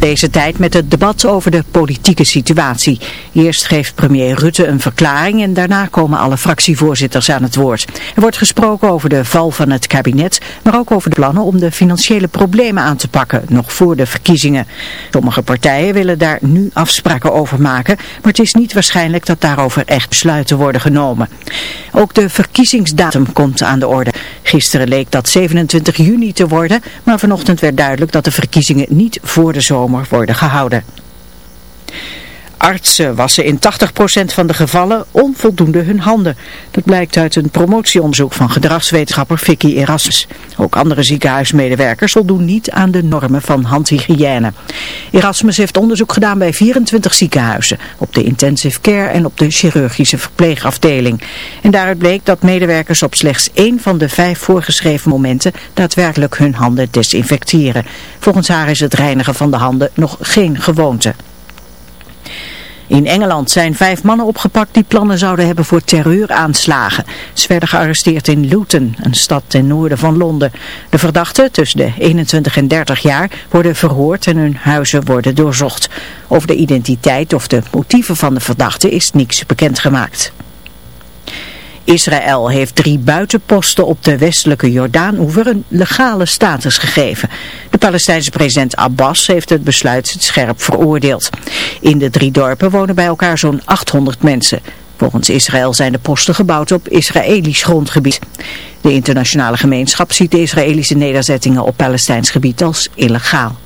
Deze tijd met het debat over de politieke situatie. Eerst geeft premier Rutte een verklaring en daarna komen alle fractievoorzitters aan het woord. Er wordt gesproken over de val van het kabinet, maar ook over de plannen om de financiële problemen aan te pakken, nog voor de verkiezingen. Sommige partijen willen daar nu afspraken over maken, maar het is niet waarschijnlijk dat daarover echt besluiten worden genomen. Ook de verkiezingsdatum komt aan de orde. Gisteren leek dat 27 juni te worden, maar vanochtend werd duidelijk dat de verkiezingen niet voor de zomer worden gehouden. Artsen wassen in 80% van de gevallen onvoldoende hun handen. Dat blijkt uit een promotieonderzoek van gedragswetenschapper Vicky Erasmus. Ook andere ziekenhuismedewerkers voldoen niet aan de normen van handhygiëne. Erasmus heeft onderzoek gedaan bij 24 ziekenhuizen, op de intensive care en op de chirurgische verpleegafdeling. En daaruit bleek dat medewerkers op slechts één van de vijf voorgeschreven momenten daadwerkelijk hun handen desinfecteren. Volgens haar is het reinigen van de handen nog geen gewoonte. In Engeland zijn vijf mannen opgepakt die plannen zouden hebben voor terreuraanslagen. Ze werden gearresteerd in Luton, een stad ten noorden van Londen. De verdachten, tussen de 21 en 30 jaar, worden verhoord en hun huizen worden doorzocht. Over de identiteit of de motieven van de verdachten is niets bekendgemaakt. Israël heeft drie buitenposten op de westelijke Jordaan-oever een legale status gegeven. De Palestijnse president Abbas heeft het besluit scherp veroordeeld. In de drie dorpen wonen bij elkaar zo'n 800 mensen. Volgens Israël zijn de posten gebouwd op Israëlisch grondgebied. De internationale gemeenschap ziet de Israëlische nederzettingen op Palestijns gebied als illegaal.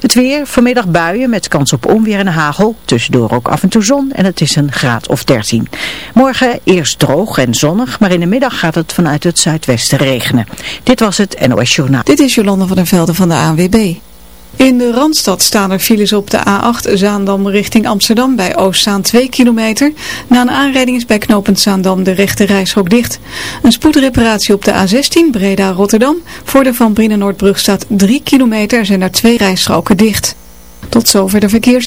Het weer, vanmiddag buien met kans op onweer en hagel. Tussendoor ook af en toe zon en het is een graad of 13. Morgen eerst droog en zonnig, maar in de middag gaat het vanuit het zuidwesten regenen. Dit was het NOS Journaal. Dit is Jolanda van der Velden van de ANWB. In de Randstad staan er files op de A8 Zaandam richting Amsterdam bij Oostzaan 2 kilometer. Na een aanrijding is bij knooppunt Zaandam de rechte reishok dicht. Een spoedreparatie op de A16 Breda-Rotterdam. Voor de Van Brinnen-Noordbrug staat 3 kilometer zijn er twee rijstroken dicht. Tot zover de verkeers.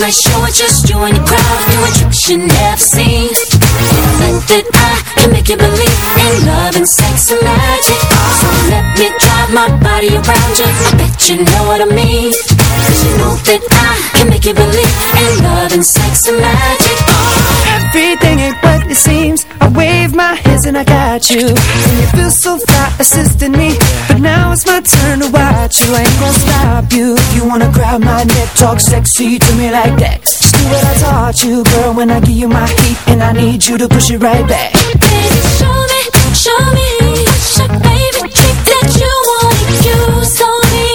It's just you and your crowd doing tricks you never seen. I can make you believe in love and sex and magic. So let me drive my body around. I bet you know what I you know that I can make you believe in love and sex and magic. Everything ain't what it seems. I wave my hands and I got you. And you feel so fly assisting me. But now it's my turn to watch you. I ain't gonna stop you. If you wanna grab my neck, talk sexy to me like that. Just do what I taught you, girl, when I give you my heat. And I need you to push it right back. Baby, show me, show me what's your favorite trick that you want to use on me.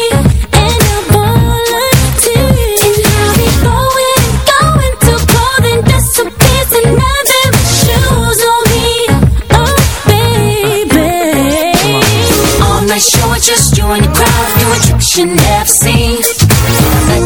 And I'm volunteer. And I'll be going, going to clothing that's so and nothing but shoes on me. Oh, baby. All night show it's just you and your crowd doing tricks you never seen.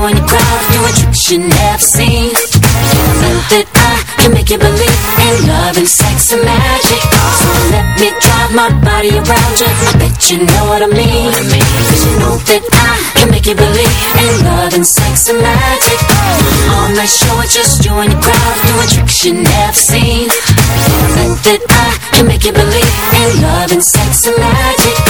just you and your crowd doing tricks you never seen. Think that I can make you believe in love and sex and magic. So let me drive my body around you. I bet you know what I mean. Cause you know that I can make you believe in love and sex and magic. All night show it's just you and your crowd doing tricks you never seen. Think that I can make you believe in love and sex and magic.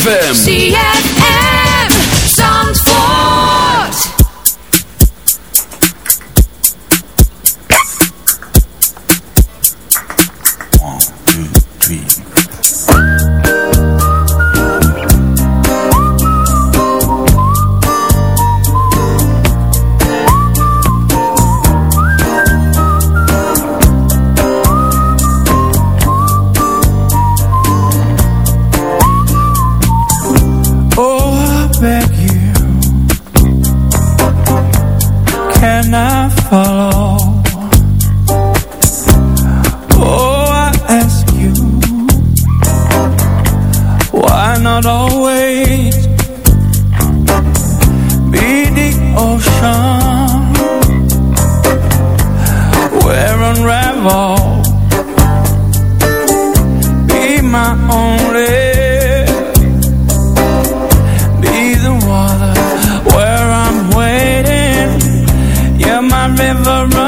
ZFM You're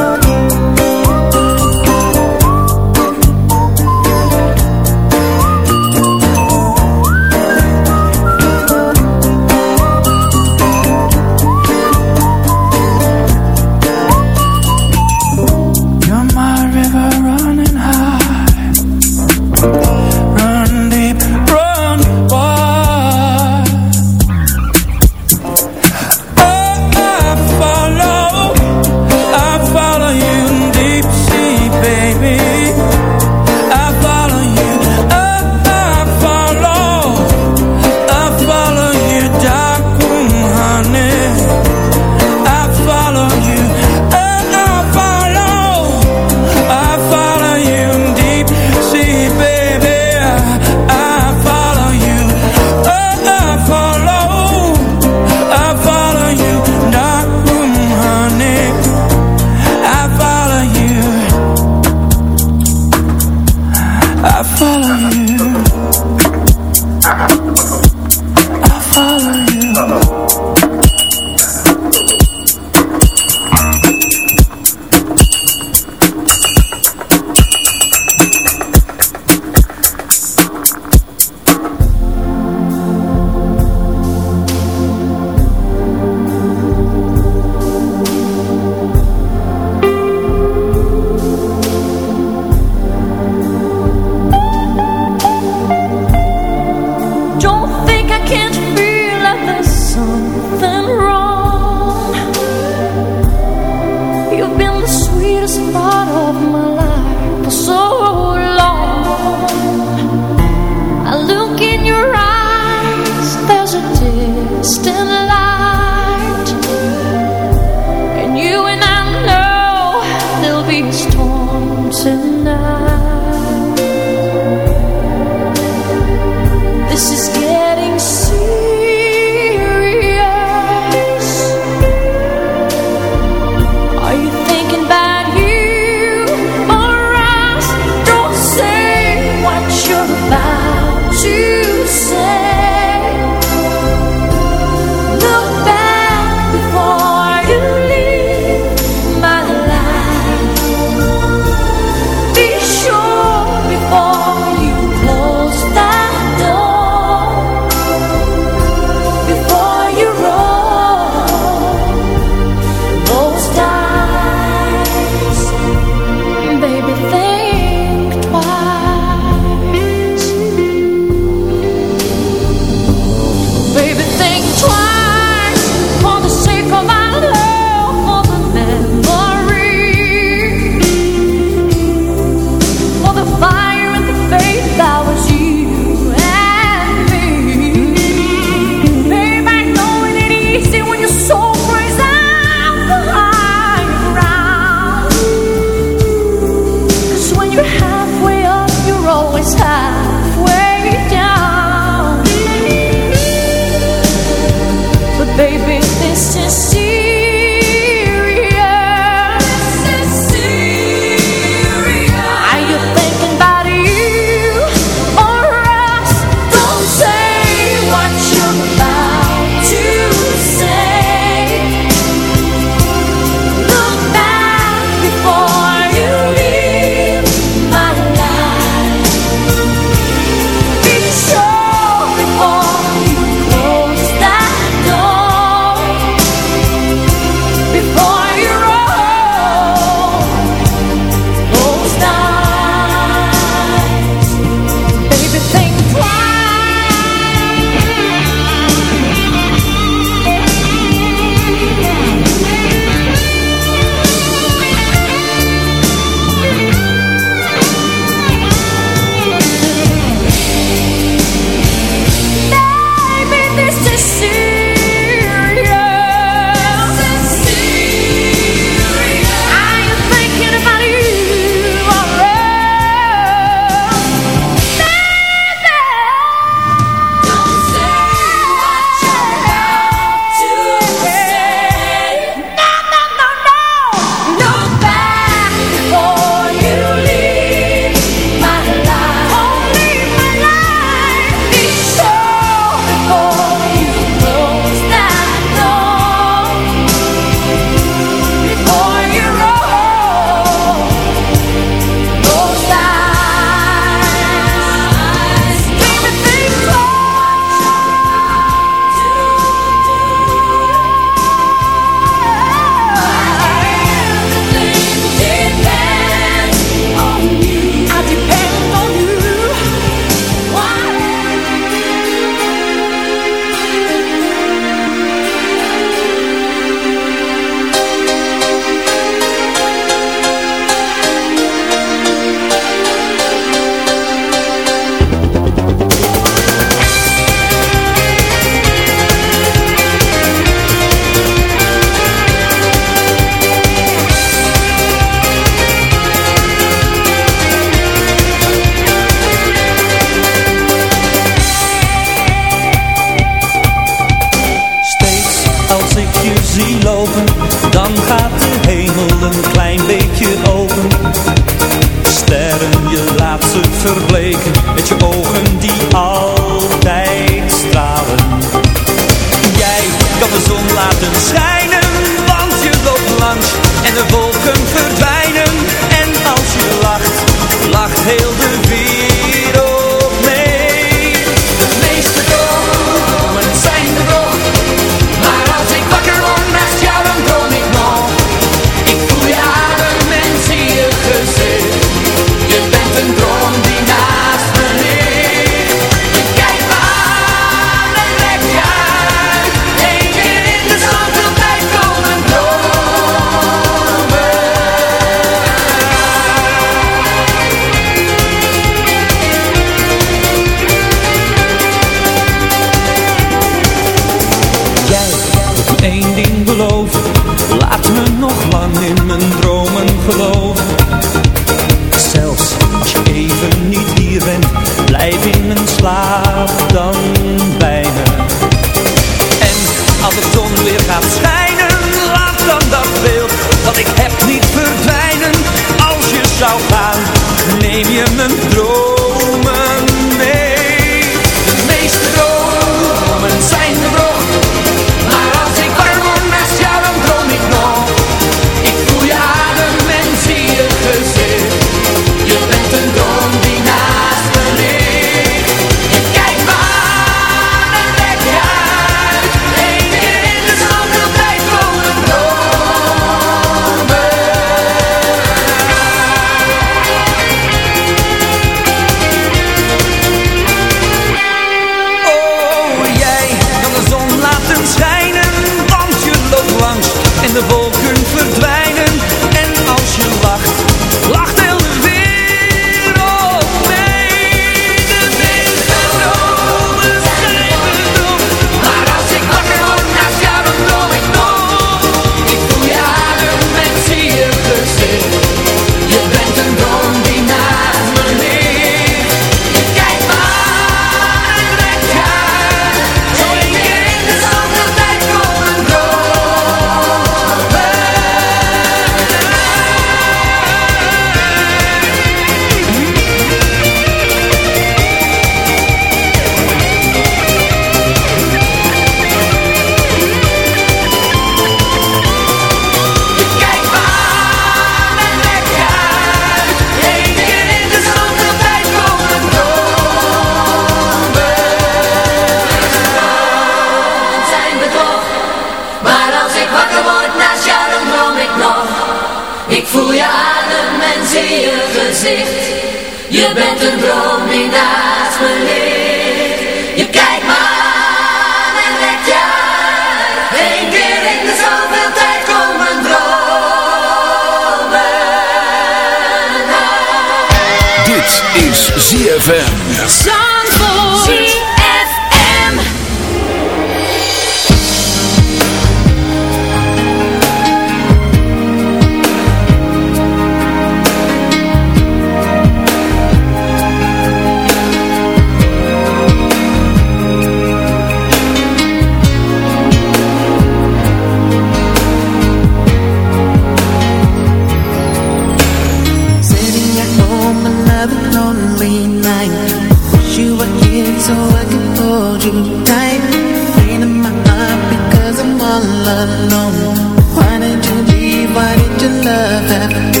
love. have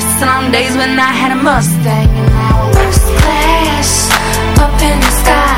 Some days when I had a Mustang class up in the sky.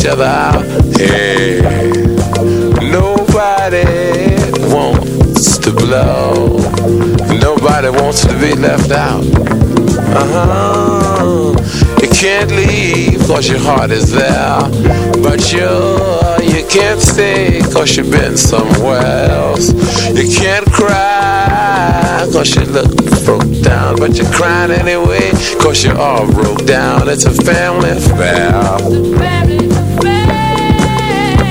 Each other out. Hey, nobody wants to blow. Nobody wants to be left out. Uh-huh. You can't leave cause your heart is there. But you, you can't stay cause you've been somewhere else. You can't cry cause you look broke down. But you're crying anyway cause you're all broke down. It's a family affair.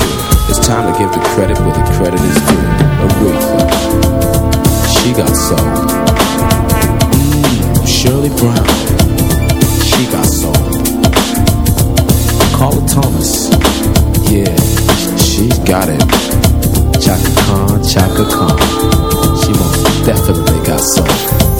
True. It's time to give the credit where the credit is due. Aretha. She got soul. Mmm, Shirley Brown. She got soul. Carla Thomas. Yeah, she's got it. Chaka Khan, Chaka Khan. She most definitely got soul.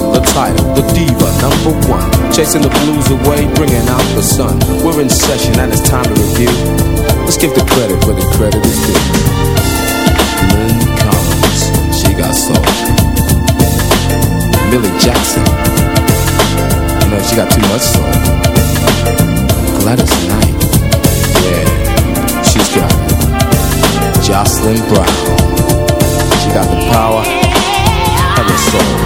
title, the diva number one. Chasing the blues away, bringing out the sun. We're in session and it's time to review. Let's give the credit where the credit is due. Lynn Collins, she got soul. Millie Jackson, you know she got too much soul. Gladys Knight, yeah, she's got it. Jocelyn Brown, she got the power of the soul.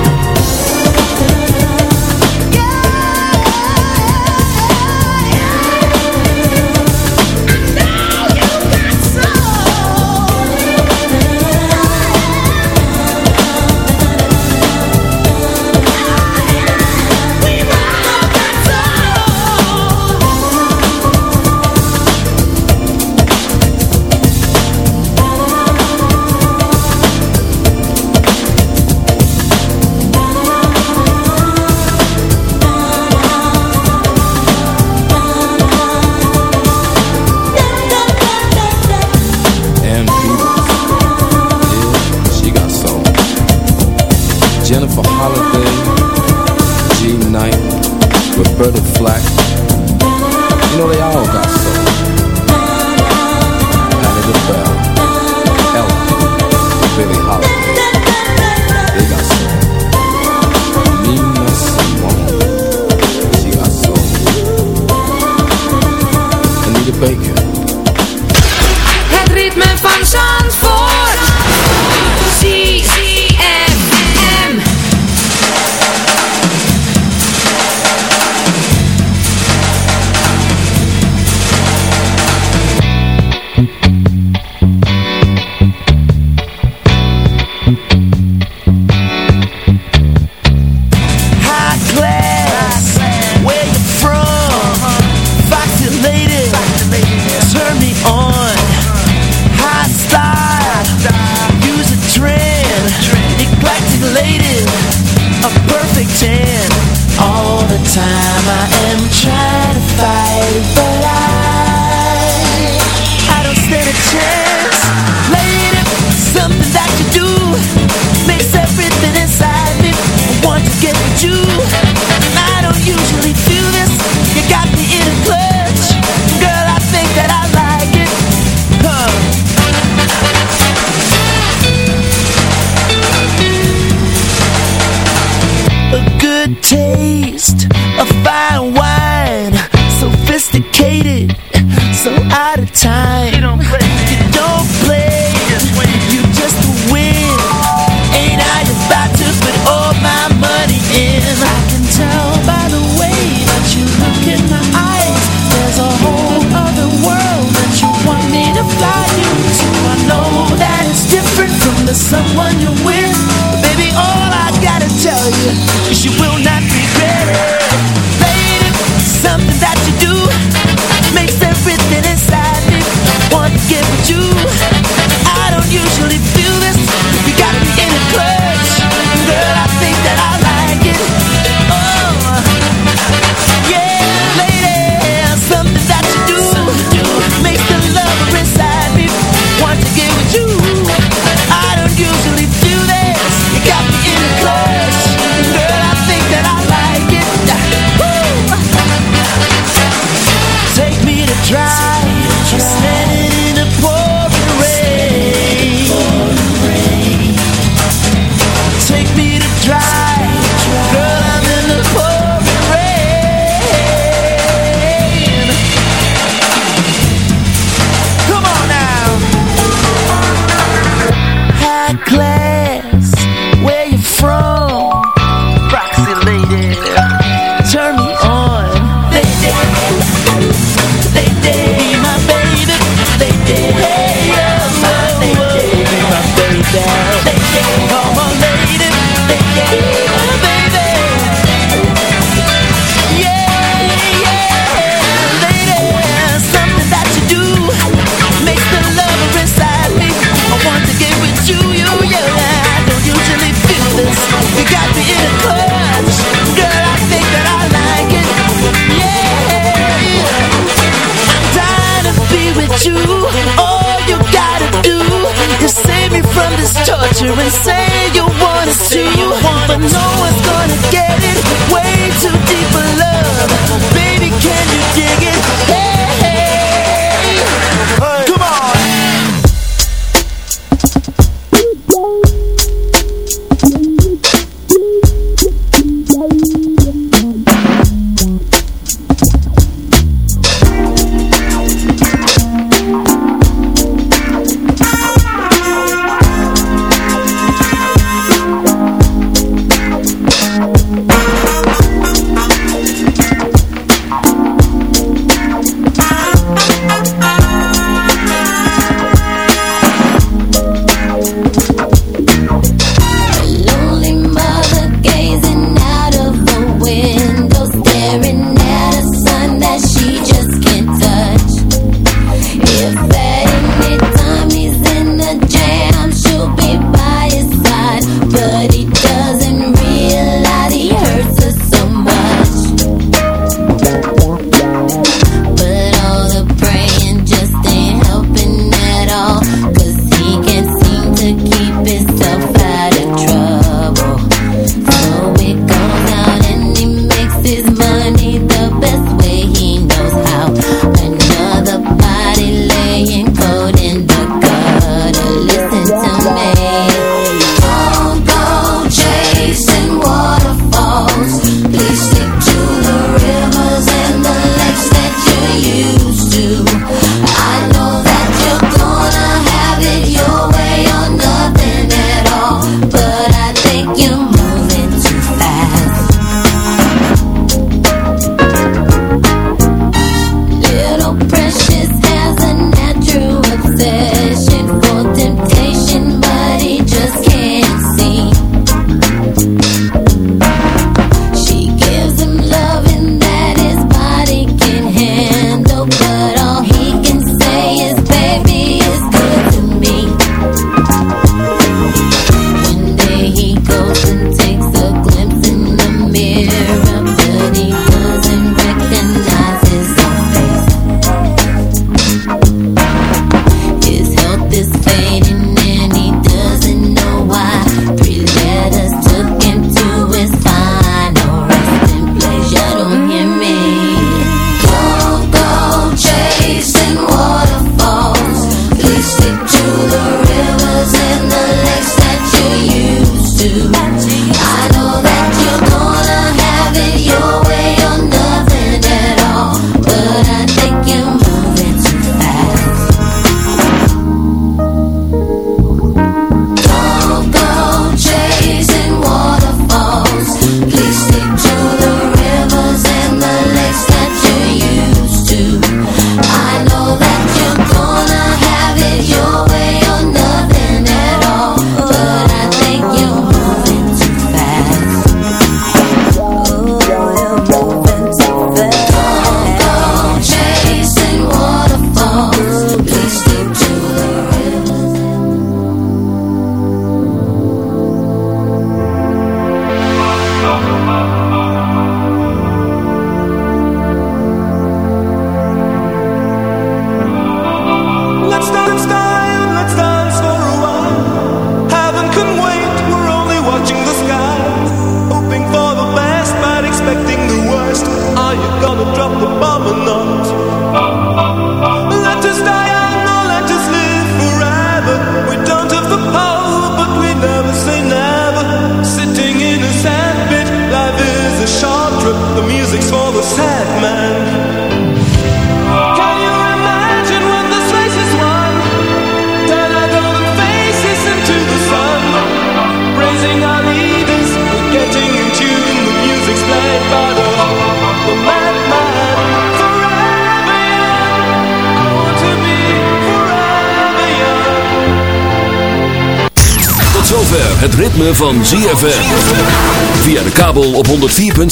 picture and say you wanna see you But no one's gonna get it Way too deep for love Baby, can you dig it? Hey.